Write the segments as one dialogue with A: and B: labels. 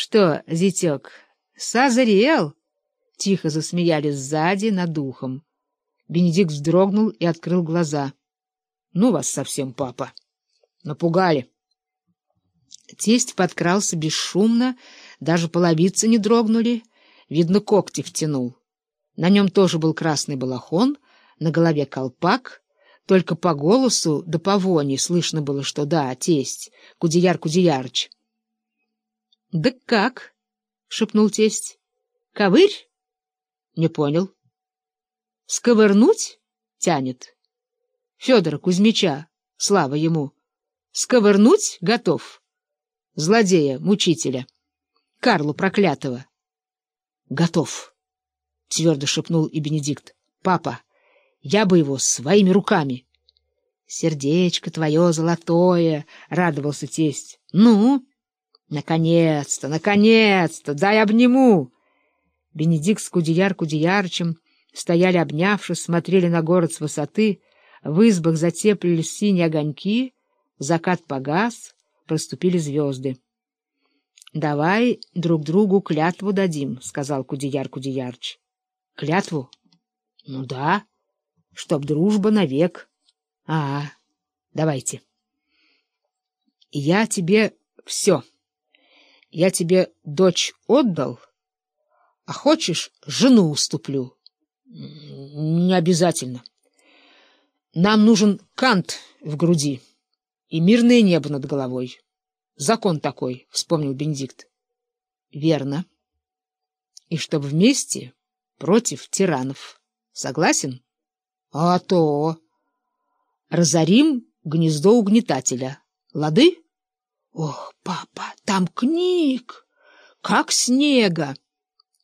A: Что, зятек, созрел? Тихо засмеялись сзади над духом. Бенедикт вздрогнул и открыл глаза. — Ну вас совсем, папа. Напугали. Тесть подкрался бесшумно, даже половицы не дрогнули. Видно, когти втянул. На нем тоже был красный балахон, на голове колпак. Только по голосу да по воне слышно было, что да, тесть, Кудеяр Кудеярыч. — Да как? — шепнул тесть. — Ковырь? — Не понял. — Сковырнуть? — тянет. Федора Кузьмича, слава ему. Сковырнуть готов. Злодея, мучителя. Карлу проклятого. — Готов, — твердо шепнул и Бенедикт. — Папа, я бы его своими руками. — Сердечко твое золотое, — радовался тесть. — Ну? — Наконец-то, наконец-то, дай обниму. Бенедикт с Кудеяр Кудеярчем стояли обнявшись, смотрели на город с высоты, в избах затеплились синие огоньки, закат погас, проступили звезды. — Давай друг другу клятву дадим, — сказал Кудеяр Кудеярч. — Клятву? — Ну да. Чтоб дружба навек. — А, давайте. — Я тебе все. Я тебе дочь отдал, а хочешь, жену уступлю. — Не обязательно. Нам нужен кант в груди и мирное небо над головой. Закон такой, — вспомнил Бенедикт. — Верно. И чтоб вместе против тиранов. Согласен? — А то! Разорим гнездо угнетателя. Лады? — Ох, папа, там книг, как снега.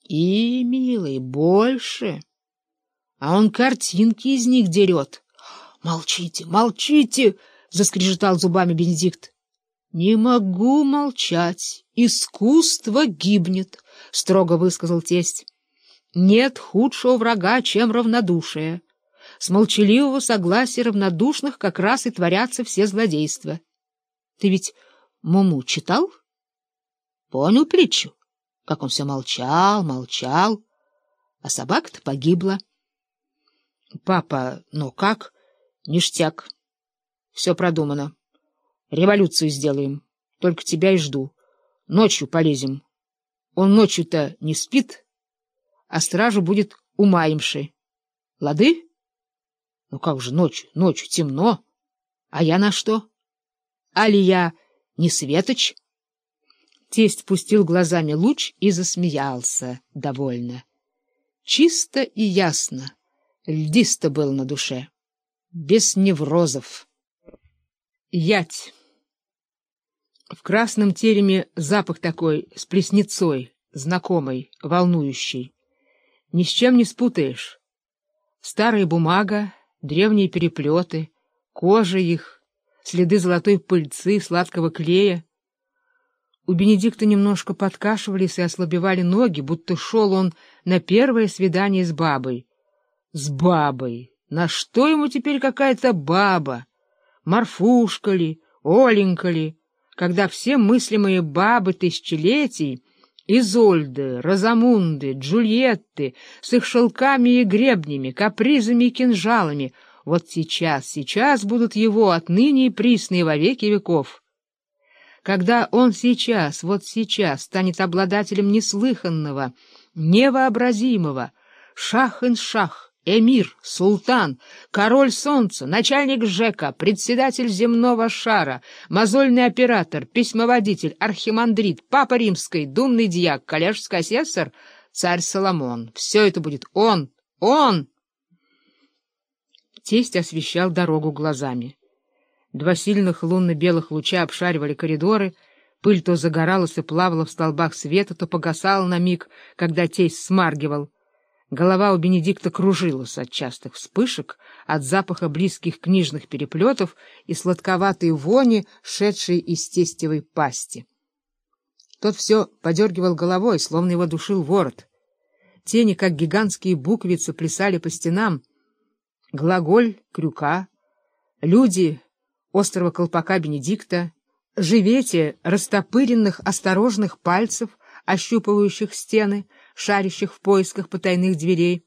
A: И, милый, больше. А он картинки из них дерет. — Молчите, молчите! — заскрежетал зубами Бенедикт. «Не могу молчать. Искусство гибнет», — строго высказал тесть. «Нет худшего врага, чем равнодушие. С молчаливого согласия равнодушных как раз и творятся все злодейства. Ты ведь Муму читал? Понял притчу? Как он все молчал, молчал, а собака-то погибла. Папа, ну как? Ништяк. Все продумано. Революцию сделаем. Только тебя и жду. Ночью полезем. Он ночью-то не спит, а стражу будет умаемши. Лады? Ну как же ночью? Ночью темно. А я на что? Али я не светоч? Тесть пустил глазами луч и засмеялся довольно. Чисто и ясно, льдисто было на душе, без неврозов. Ять. В красном тереме запах такой, с плесницой, знакомый, волнующий. Ни с чем не спутаешь. Старая бумага, древние переплеты, кожа их, следы золотой пыльцы, сладкого клея. У Бенедикта немножко подкашивались и ослабевали ноги, будто шел он на первое свидание с бабой. С бабой! На что ему теперь какая-то баба? Марфушка ли, Оленька ли? когда все мыслимые бабы тысячелетий Изольды, Розамунды, Джульетты с их шелками и гребнями, капризами и кинжалами вот сейчас, сейчас будут его отныне и присные во веки веков. Когда он сейчас, вот сейчас станет обладателем неслыханного, невообразимого, шах-ин-шах, эмир, султан, король солнца, начальник ЖЭКа, председатель земного шара, мозольный оператор, письмоводитель, архимандрит, папа римский, думный дьяк, коллежский асессор, царь Соломон. Все это будет он, он! Тесть освещал дорогу глазами. Два сильных лунно-белых луча обшаривали коридоры, пыль то загоралась и плавала в столбах света, то погасала на миг, когда тесть смаргивал — Голова у Бенедикта кружилась от частых вспышек, от запаха близких книжных переплетов и сладковатой вони, шедшей из тестевой пасти. Тот все подергивал головой, словно его душил ворот. Тени, как гигантские буквицы, плясали по стенам. Глаголь крюка, люди острого колпака Бенедикта, живете растопыренных осторожных пальцев — ощупывающих стены, шарящих в поисках потайных дверей,